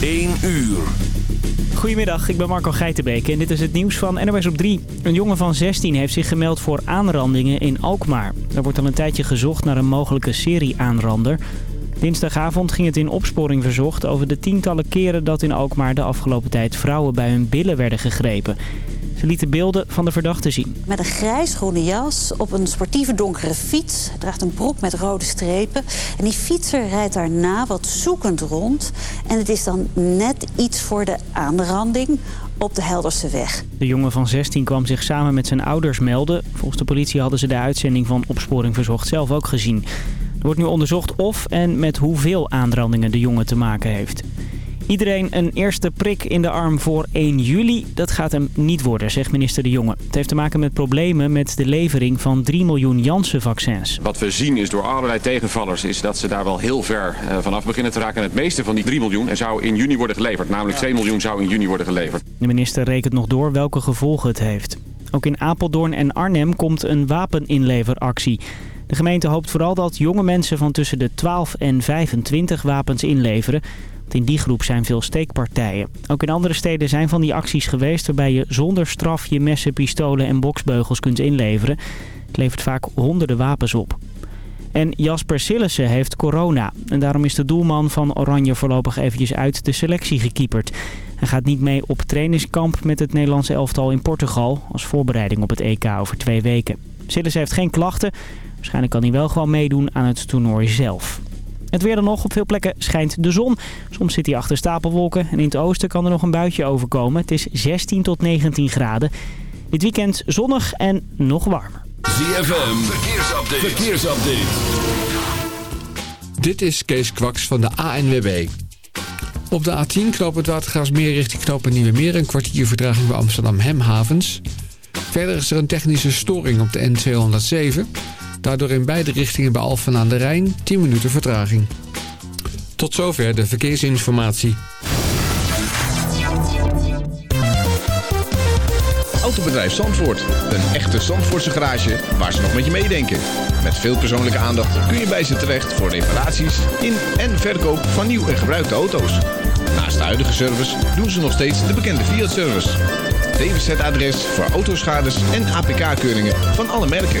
1 uur. Goedemiddag, ik ben Marco Geitenbeek en dit is het nieuws van NOS op 3. Een jongen van 16 heeft zich gemeld voor aanrandingen in Alkmaar. Er wordt al een tijdje gezocht naar een mogelijke serie-aanrander. Dinsdagavond ging het in opsporing verzocht over de tientallen keren dat in Alkmaar de afgelopen tijd vrouwen bij hun billen werden gegrepen. Ze lieten beelden van de verdachte zien. Met een grijs-groene jas op een sportieve donkere fiets. Hij draagt een broek met rode strepen. En die fietser rijdt daarna wat zoekend rond. En het is dan net iets voor de aanranding op de Helderse weg. De jongen van 16 kwam zich samen met zijn ouders melden. Volgens de politie hadden ze de uitzending van Opsporing Verzocht zelf ook gezien. Er wordt nu onderzocht of en met hoeveel aanrandingen de jongen te maken heeft. Iedereen een eerste prik in de arm voor 1 juli, dat gaat hem niet worden, zegt minister De Jonge. Het heeft te maken met problemen met de levering van 3 miljoen Janssen-vaccins. Wat we zien is door allerlei tegenvallers is dat ze daar wel heel ver uh, vanaf beginnen te raken. En het meeste van die 3 miljoen zou in juni worden geleverd. Namelijk 2 miljoen zou in juni worden geleverd. De minister rekent nog door welke gevolgen het heeft. Ook in Apeldoorn en Arnhem komt een wapeninleveractie. De gemeente hoopt vooral dat jonge mensen van tussen de 12 en 25 wapens inleveren. In die groep zijn veel steekpartijen. Ook in andere steden zijn van die acties geweest waarbij je zonder straf je messen, pistolen en boksbeugels kunt inleveren. Het levert vaak honderden wapens op. En Jasper Sillissen heeft corona. En daarom is de doelman van Oranje voorlopig eventjes uit de selectie gekieperd. Hij gaat niet mee op trainingskamp met het Nederlandse elftal in Portugal... als voorbereiding op het EK over twee weken. Sillissen heeft geen klachten. Waarschijnlijk kan hij wel gewoon meedoen aan het toernooi zelf. Het weer dan nog. Op veel plekken schijnt de zon. Soms zit hij achter stapelwolken. En in het oosten kan er nog een buitje overkomen. Het is 16 tot 19 graden. Dit weekend zonnig en nog warmer. ZFM, verkeersupdate. verkeersupdate. Dit is Kees Kwaks van de ANWB. Op de A10 knoop het Watergraafsmeer richting knopen Nieuwe Meer. Een kwartier vertraging bij Amsterdam Hemhavens. Verder is er een technische storing op de N207... Daardoor in beide richtingen bij Alphen aan de Rijn 10 minuten vertraging. Tot zover de verkeersinformatie. Autobedrijf Zandvoort. Een echte Zandvoortse garage waar ze nog met je meedenken. Met veel persoonlijke aandacht kun je bij ze terecht voor reparaties in en verkoop van nieuw en gebruikte auto's. Naast de huidige service doen ze nog steeds de bekende Fiat-service. DWZ-adres voor autoschades en APK-keuringen van alle merken.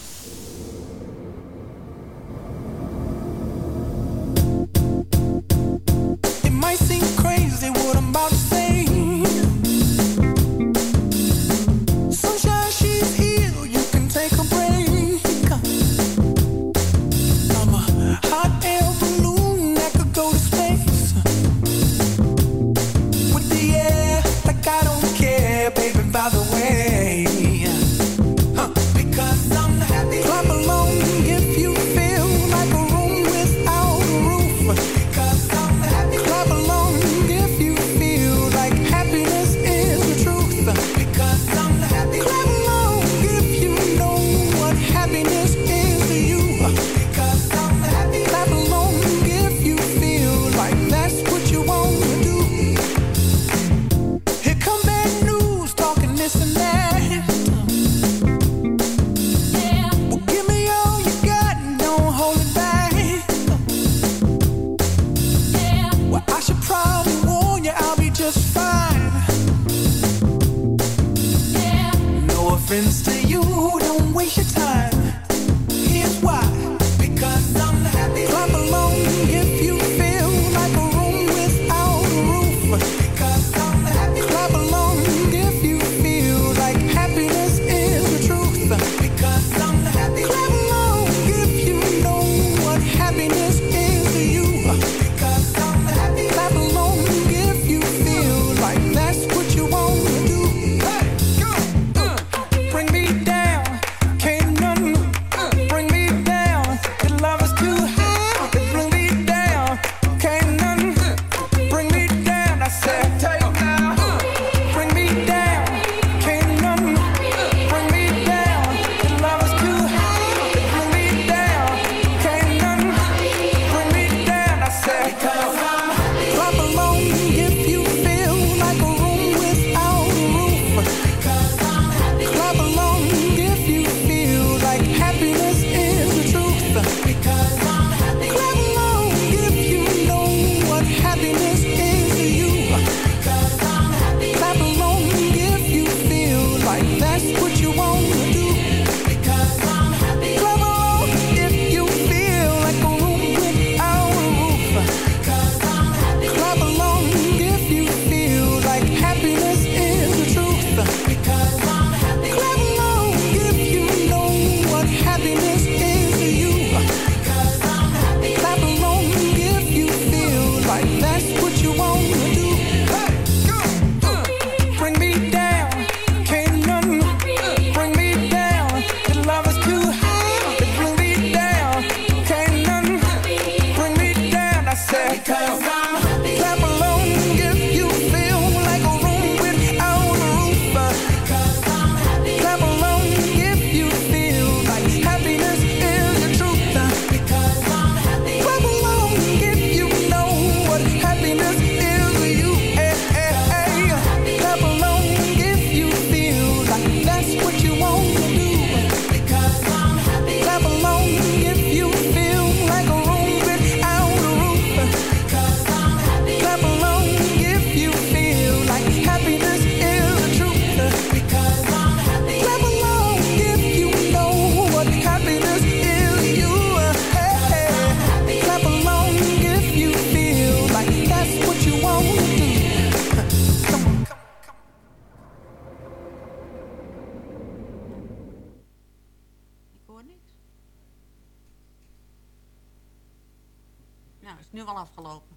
Nou, is nu al afgelopen.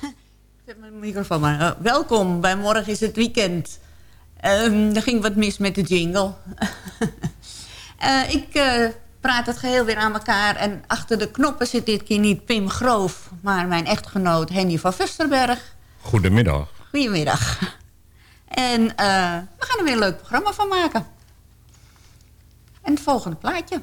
Zet mijn microfoon maar. Eh, welkom bij Morgen is het Weekend. Ehm, er ging wat mis met de jingle. Eh, ik eh, praat het geheel weer aan elkaar. En achter de knoppen zit dit keer niet Pim Groof... maar mijn echtgenoot Henny van Fusterberg. Goedemiddag. Goedemiddag. En eh, we gaan er weer een leuk programma van maken. En het volgende plaatje.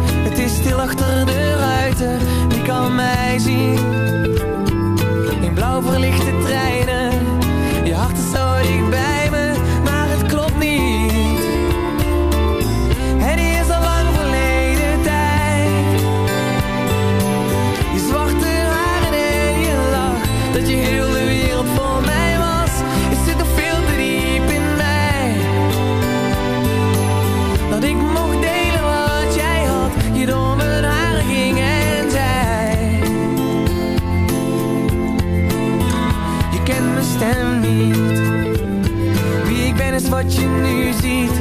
In blauw verlichte ik ben is wat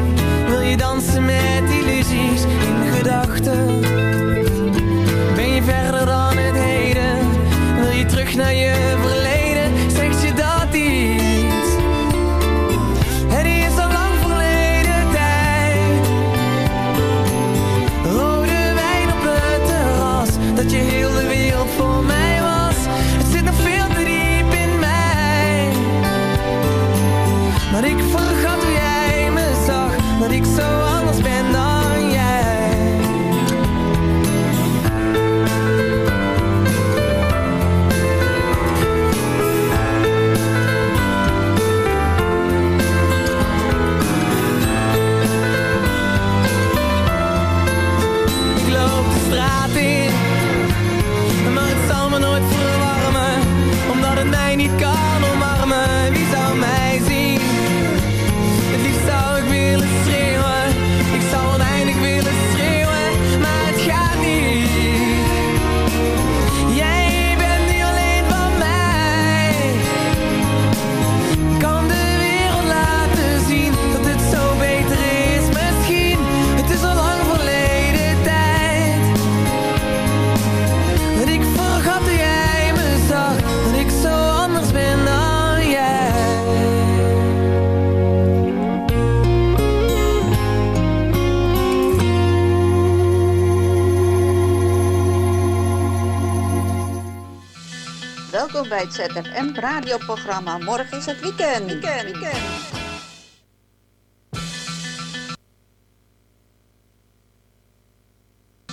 ZFM radioprogramma. Morgen is het weekend. weekend, weekend.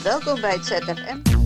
Welkom bij het ZFM.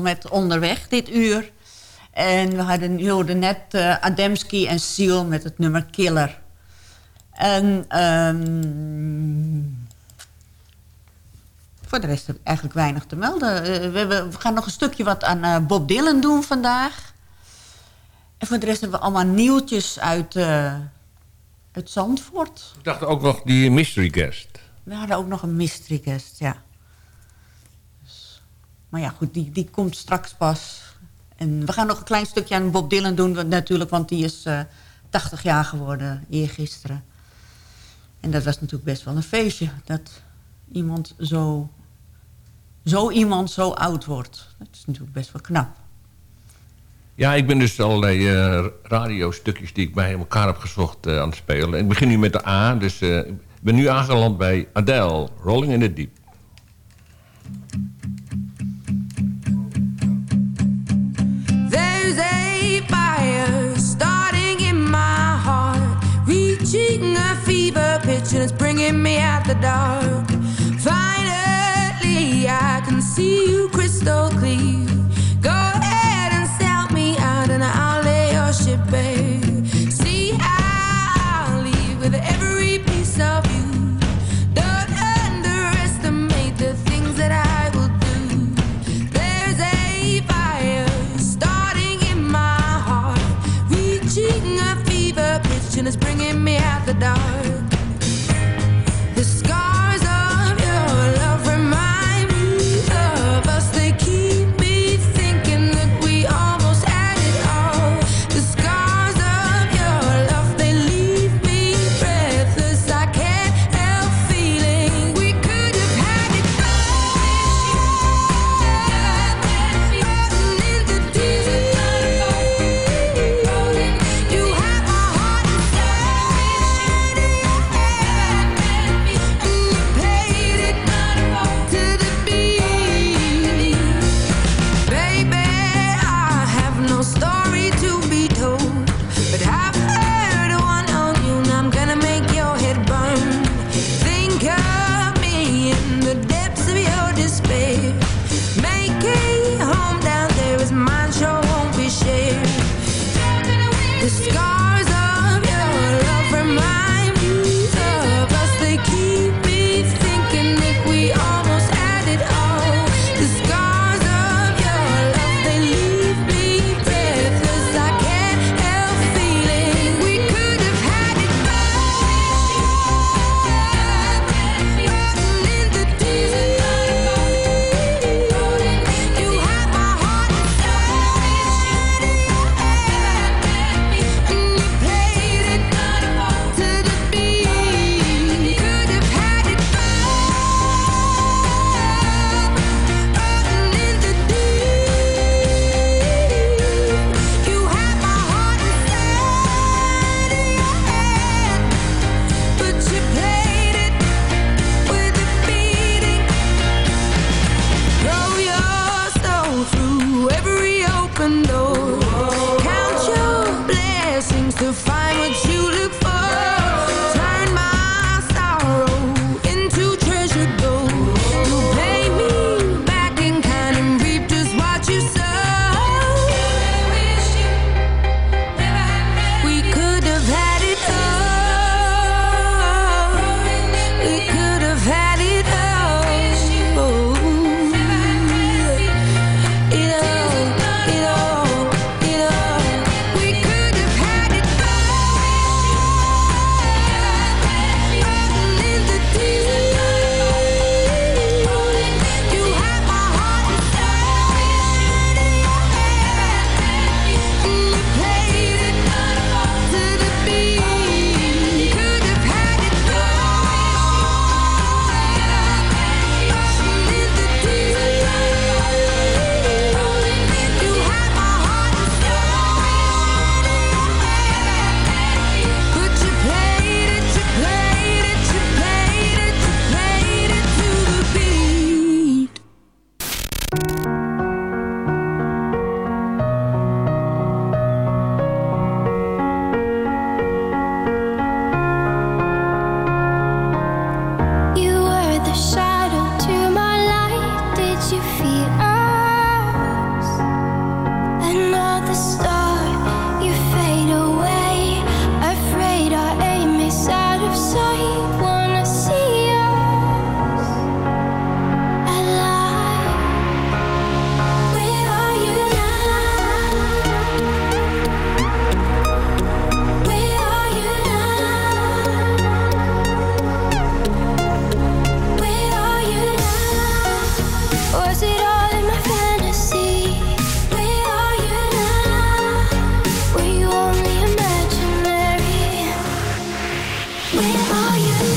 Met Onderweg dit uur. En we hadden, je hoorde net eh, Ademski en Seal met het nummer Killer. En ehm, voor de rest heb ik eigenlijk weinig te melden. Eh, we, hebben- we gaan nog een stukje wat aan eh, Bob Dylan doen vandaag. En voor de rest hebben we allemaal nieuwtjes uit, uit Zandvoort. Ik dacht ook nog die mystery guest. We hadden ook nog een mystery guest, ja. Maar ja, goed, die, die komt straks pas. En we gaan nog een klein stukje aan Bob Dylan doen, natuurlijk, want die is eh 80 jaar geworden eergisteren. En dat was natuurlijk best wel een feestje, dat iemand zo, zo iemand zo oud wordt. Dat is natuurlijk best wel knap. Ja, ik ben dus allerlei eh radiostukjes die ik bij elkaar heb gezocht eh, aan het spelen. Ik begin nu met de A, dus eh, ik ben nu aangeland bij Adele, Rolling in the Deep. It's bringing me out the dark. Finally, I can see you crystal clear. Daar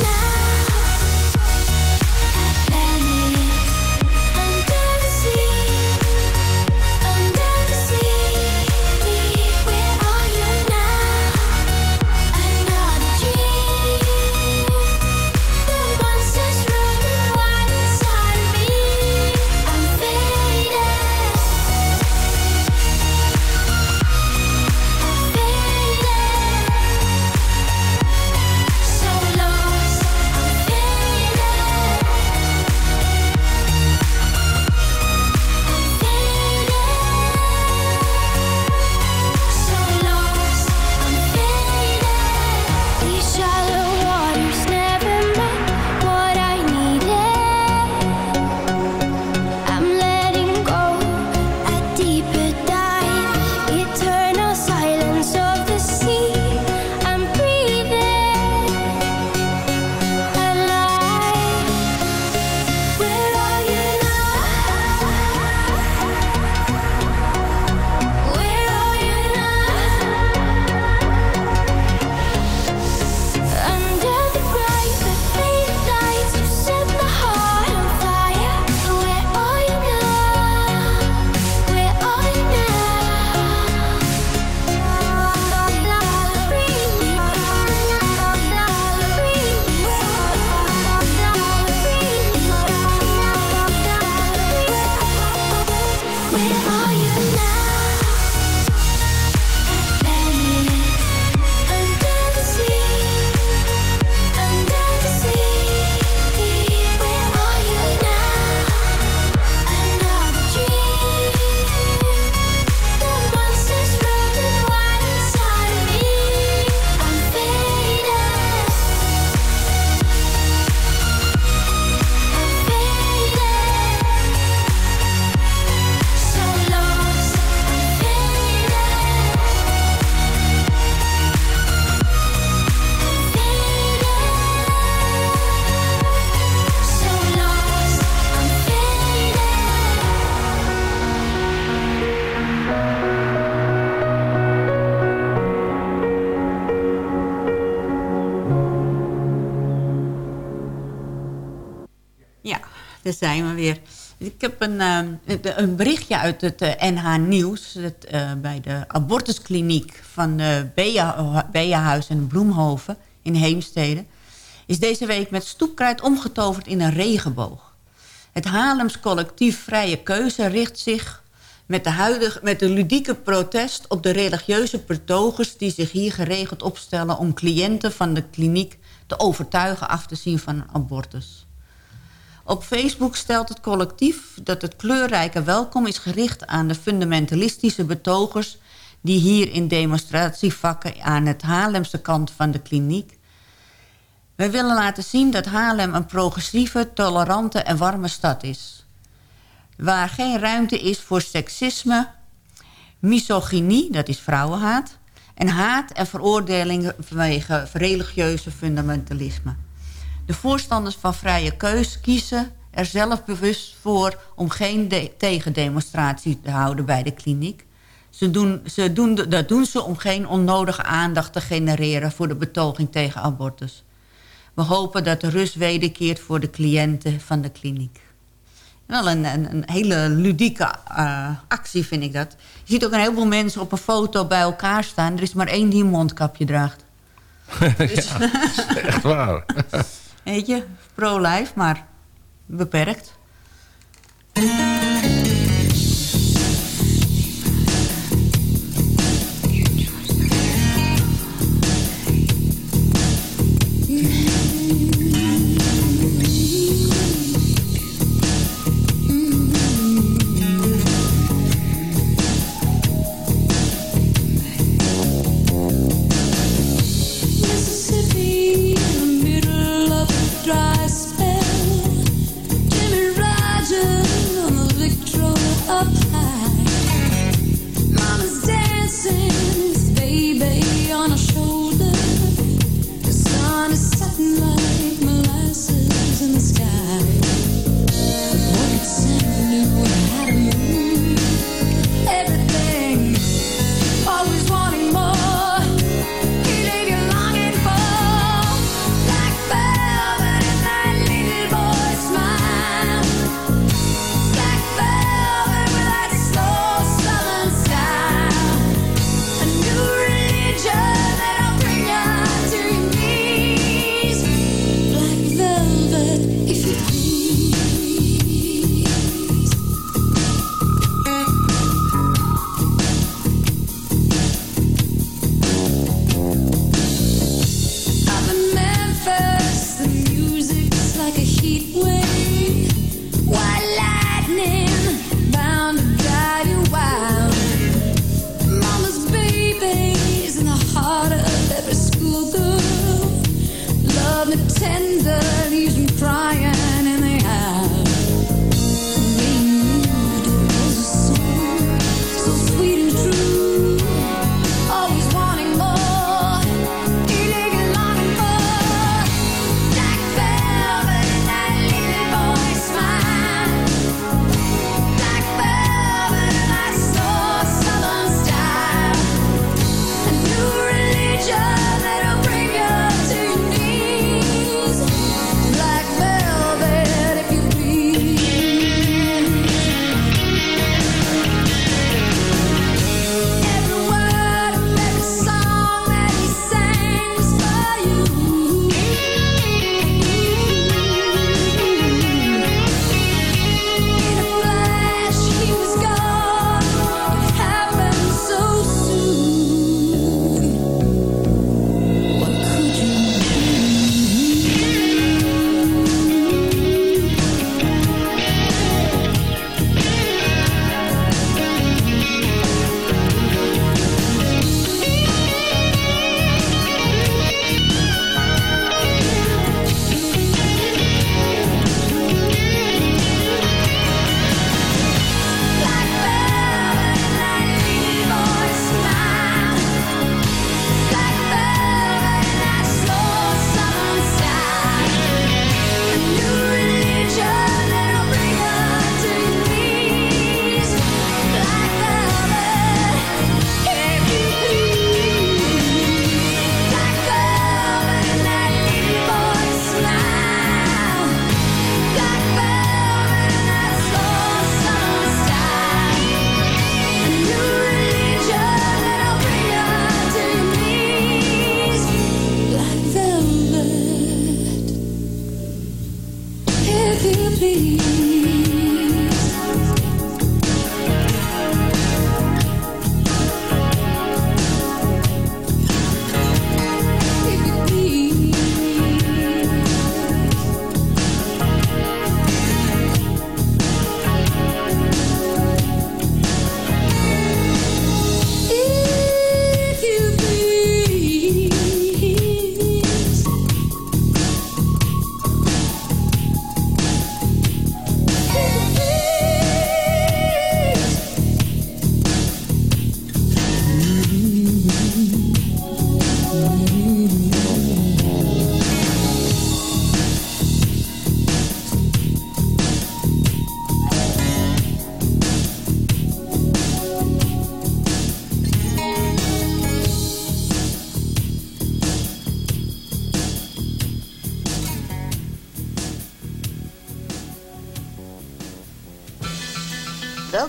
zijn we weer. Ik heb een, eh, een berichtje uit het eh, NH Nieuws... Het, eh, bij de abortuskliniek van de Beahuis en Bloemhoven in Heemstede... is deze week met stoepkruid omgetoverd in een regenboog. Het Haarlems collectief Vrije Keuze richt zich met de, huidige, met de ludieke protest op de religieuze betogers... die zich hier geregeld opstellen om cliënten van de kliniek te overtuigen af te zien van een abortus. Op Facebook stelt het collectief dat het kleurrijke welkom is gericht aan de fundamentalistische betogers die hier in demonstratievakken aan het Haarlemse kant van de kliniek. Wij willen laten zien dat Haarlem een progressieve, tolerante en warme stad is. Waar geen ruimte is voor seksisme, misogynie, dat is vrouwenhaat... en haat en veroordelingen vanwege religieuze fundamentalisme. De voorstanders van vrije keus kiezen er zelf bewust voor... om geen tegendemonstratie te houden bij de kliniek. Ze doen, ze doen, dat doen ze om geen onnodige aandacht te genereren... voor de betoging tegen abortus. We hopen dat de rust wederkeert voor de cliënten van de kliniek. Wel een, een, een hele ludieke uh, actie vind ik dat. Je ziet ook een heleboel mensen op een foto bij elkaar staan. Er is maar één die een mondkapje draagt. Dus- ja, echt waar. Weet je, pro-life, maar beperkt.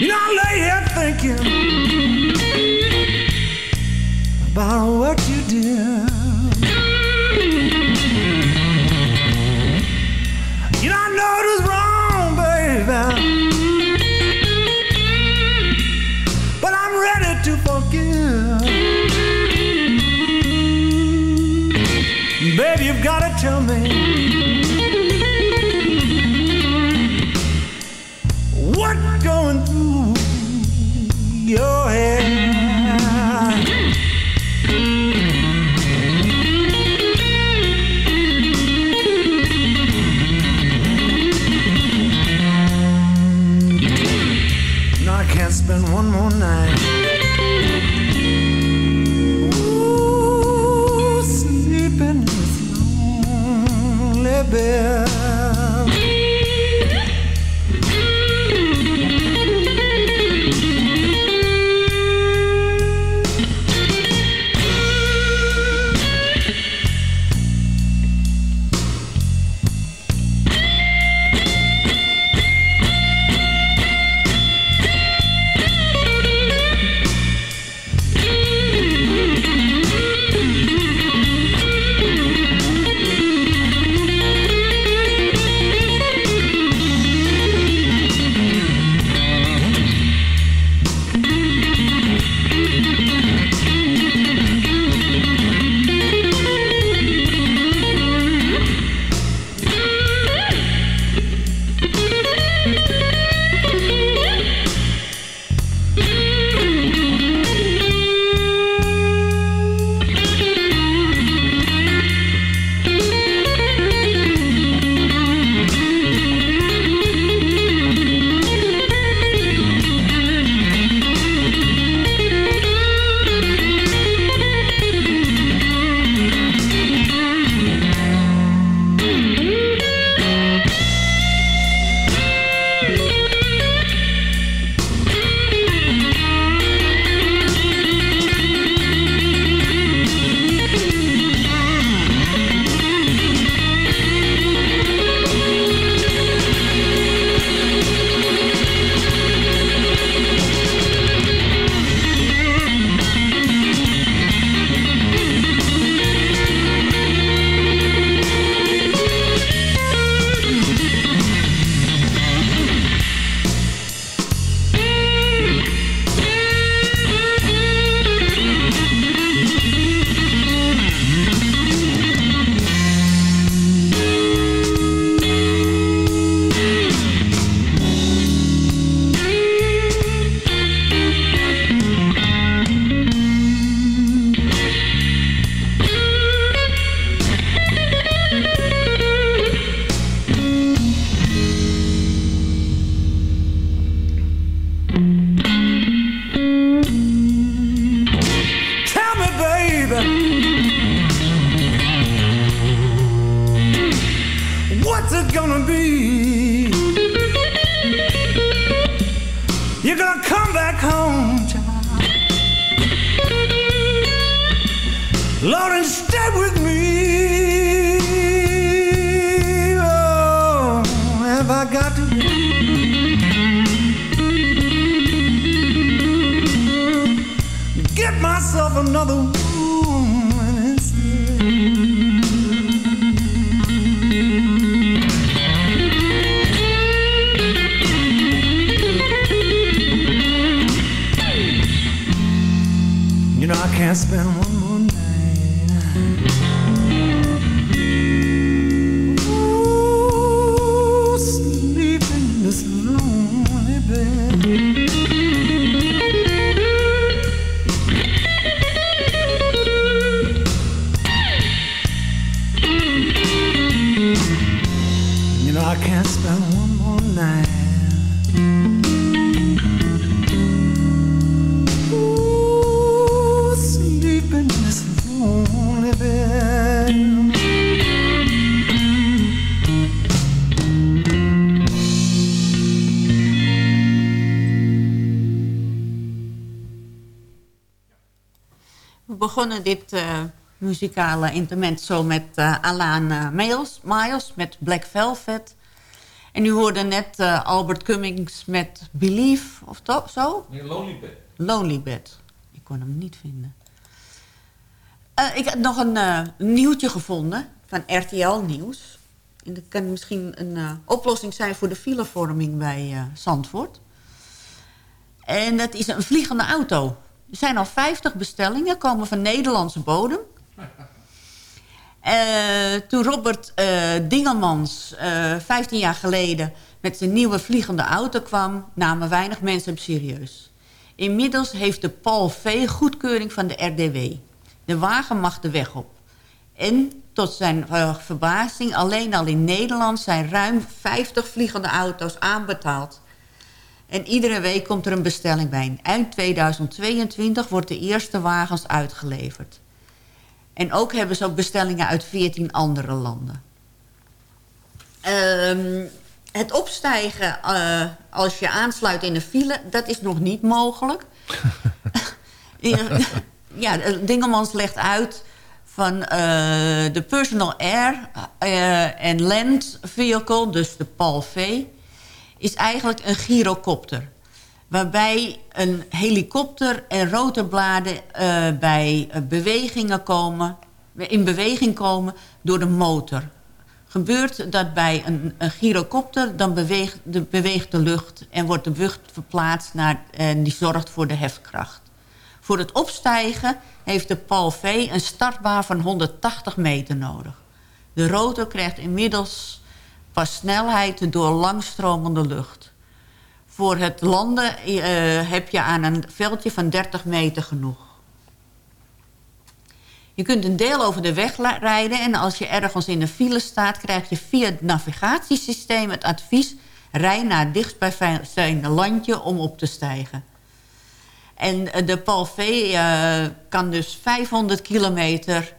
You know, I lay here thinking about what you did. You know, I know it was wrong, baby. But I'm ready to forgive. Baby, you've got to tell me. another dit eh, muzikale intermezzo met uh, Alan uh, Miles, Miles met Black Velvet. En u hoorde net uh, Albert Cummings met Believe, of zo? Nee, Lonely Bed. Lonely Bed. Ik kon hem niet vinden. Uh, ik heb nog een uh, nieuwtje gevonden van RTL Nieuws. En dat kan misschien een uh, oplossing zijn voor de filevorming bij Zandvoort. En dat is een vliegende auto. Er zijn al 50 bestellingen, komen van Nederlandse bodem. Uh, toen Robert uh, Dingelmans uh, 15 jaar geleden met zijn nieuwe vliegende auto kwam... namen weinig mensen hem serieus. Inmiddels heeft de Paul V. goedkeuring van de RDW. De wagen mag de weg op. En tot zijn verbazing, alleen al in Nederland zijn ruim 50 vliegende auto's aanbetaald. En iedere week komt er een bestelling bij. Eind 2022 wordt de eerste wagens uitgeleverd. En ook hebben ze ook bestellingen uit 14 andere landen. Um, het opstijgen uh, als je aansluit in een file, dat is nog niet mogelijk. ja, Dingelmans legt uit van uh, de personal air en uh, land vehicle, dus de PAL-V... is eigenlijk een gyrocopter. Waarbij een helikopter en rotorbladen uh, bij bewegingen komen, in beweging komen door de motor. Gebeurt dat bij een, een gyrocopter, dan beweegt de, beweegt de lucht... en wordt de lucht verplaatst naar, en die zorgt voor de hefkracht. Voor het opstijgen heeft de PAL V een startbaan van 180 meter nodig. De rotor krijgt inmiddels pas snelheid door langstromende lucht. Voor het landen uh, heb je aan een veldje van 30 meter genoeg. Je kunt een deel over de weg rijden... en als je ergens in een file staat... krijg je via het navigatiesysteem het advies... rij naar dichtstbijzijnde landje om op te stijgen. En de Paul V uh, kan dus 500 kilometer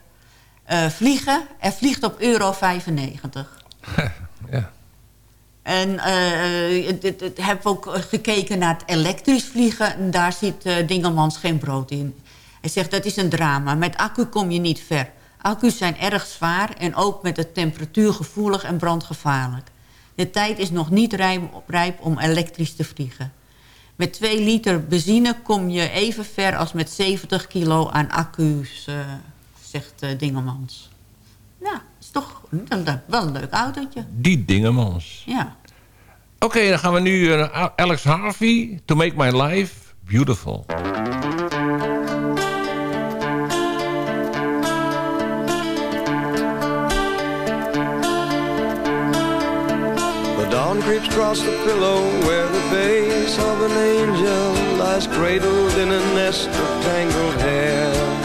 uh, vliegen. En vliegt op euro 95. En uh, ik heb ook gekeken naar het elektrisch vliegen. En daar ziet uh, Dingelmans geen brood in. Hij zegt dat is een drama. Met accu kom je niet ver. Accu's zijn erg zwaar en ook met de temperatuur gevoelig en brandgevaarlijk. De tijd is nog niet rijp, om elektrisch te vliegen. Met 2 liter benzine kom je even ver als met 70 kilo aan accu's, zegt Dingelmans. Is toch wel een leuk autootje. Die Dingelmans. Ja. Oké, okay, dan gaan we nu uh, Alex Harvey, To Make My Life Beautiful. dawn creeps across the pillow where the face of an angel lies cradled in a nest of tangled hair.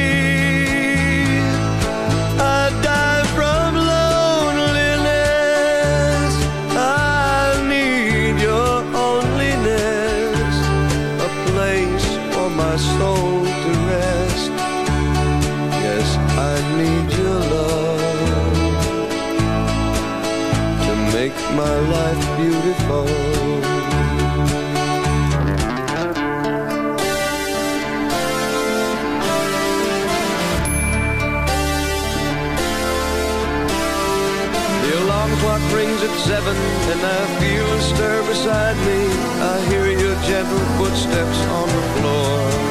My life beautiful. Clock rings at seven and I feel a stir beside me. I hear your gentle footsteps on the floor.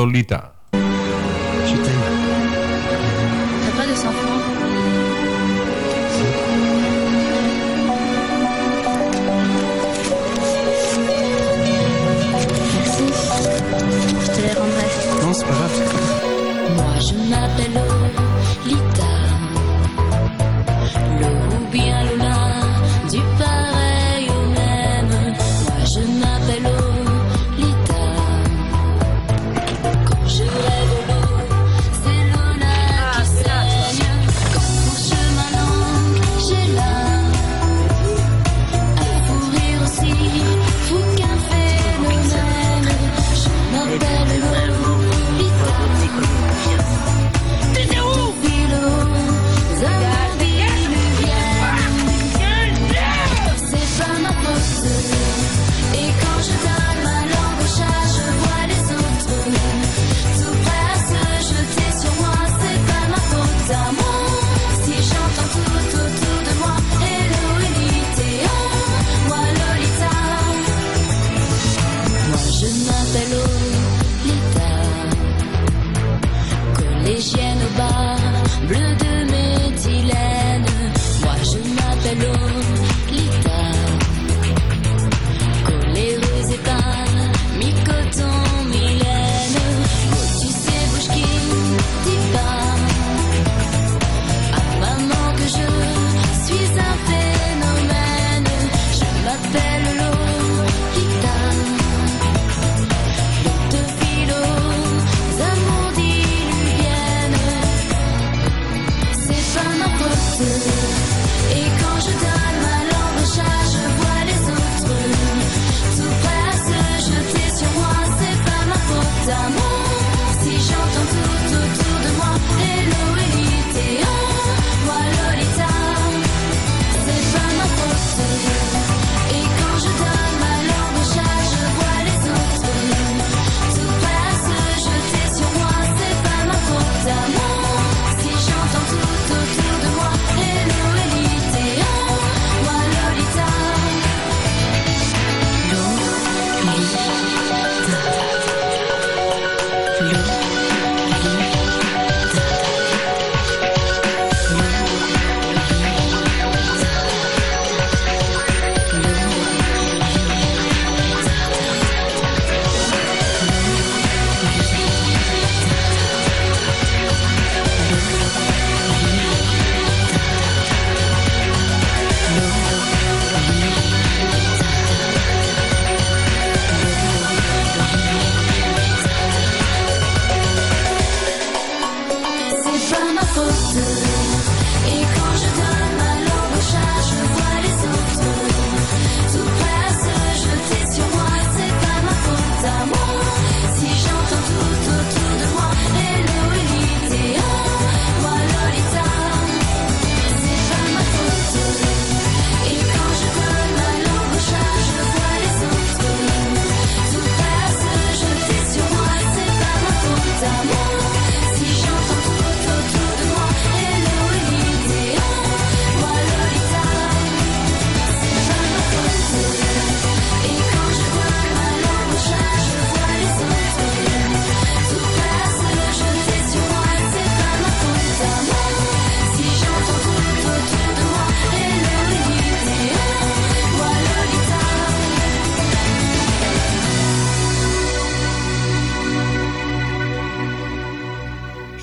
Lolita.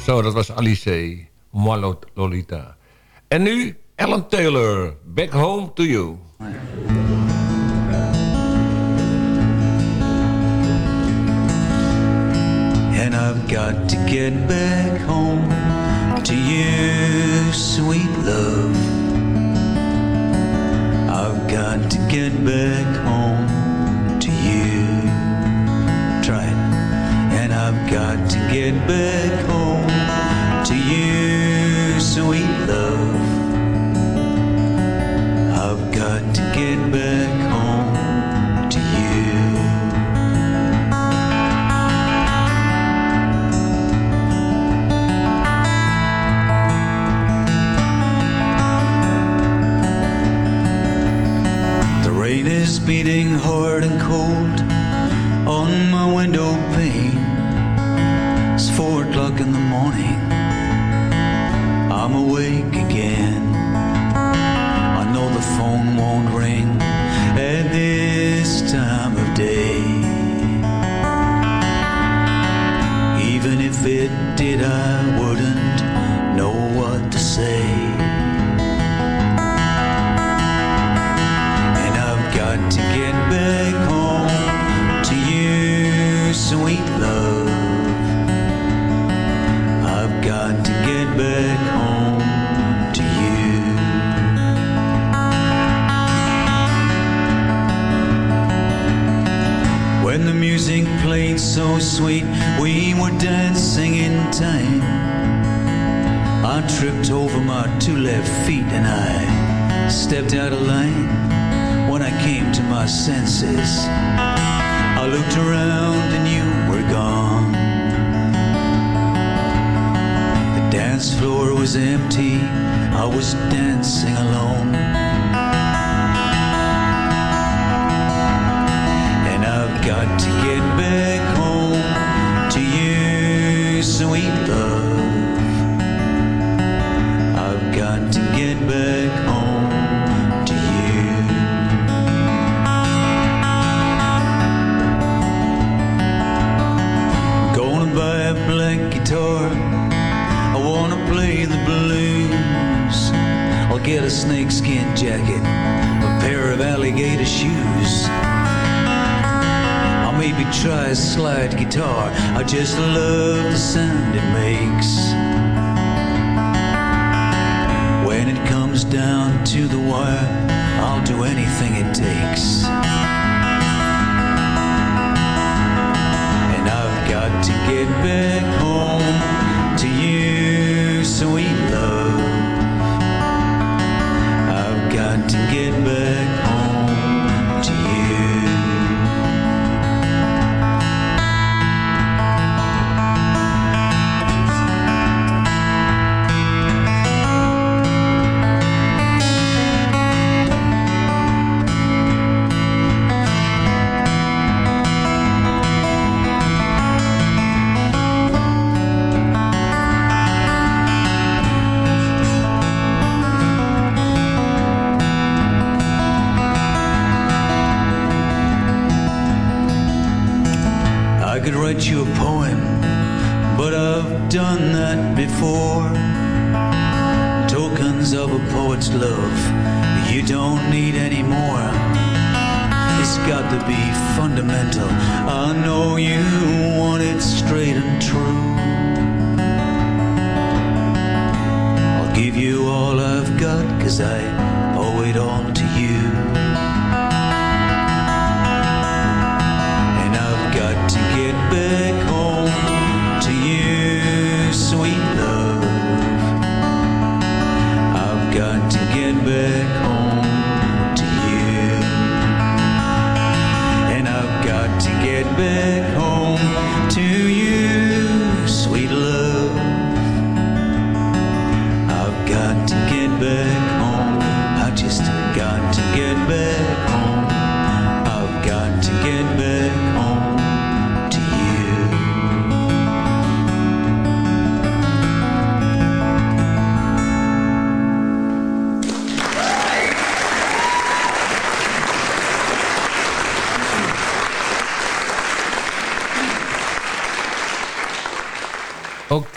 Zo, dat was Alice. Moi Lo- Lolita. En nu Ellen Taylor. Back home to you. And I've got to get back home to you, sweet love. I've got to get back home to you. Try it. And I've got to get back home to you, sweet love. I've got to get back home to you. The rain is beating hard and cold on my window pane. It's four o'clock in the morning. shine. Sweet, we were dancing in time. I tripped over my two left feet and I stepped out of line when I came to my senses. I looked around and you were gone. The dance floor was empty, I was dancing alone. And I've got to get back maybe try a slide guitar. I just love the sound it makes. When it comes down to the wire, I'll do anything it takes. And I've got to get back home could write you a poem, but I've done that before. Tokens of a poet's love, you don't need any more. It's got to be fundamental. I know you want it straight and true. I'll give you all I've got, cause I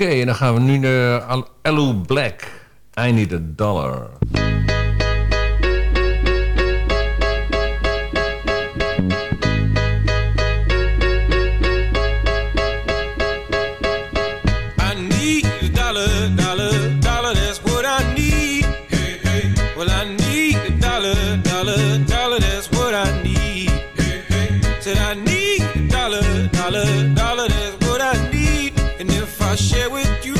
Oké, en dan gaan we nu naar Alu Black. I Need a Dollar. share with you.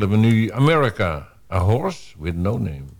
We hebben nu America. A Horse With No Name.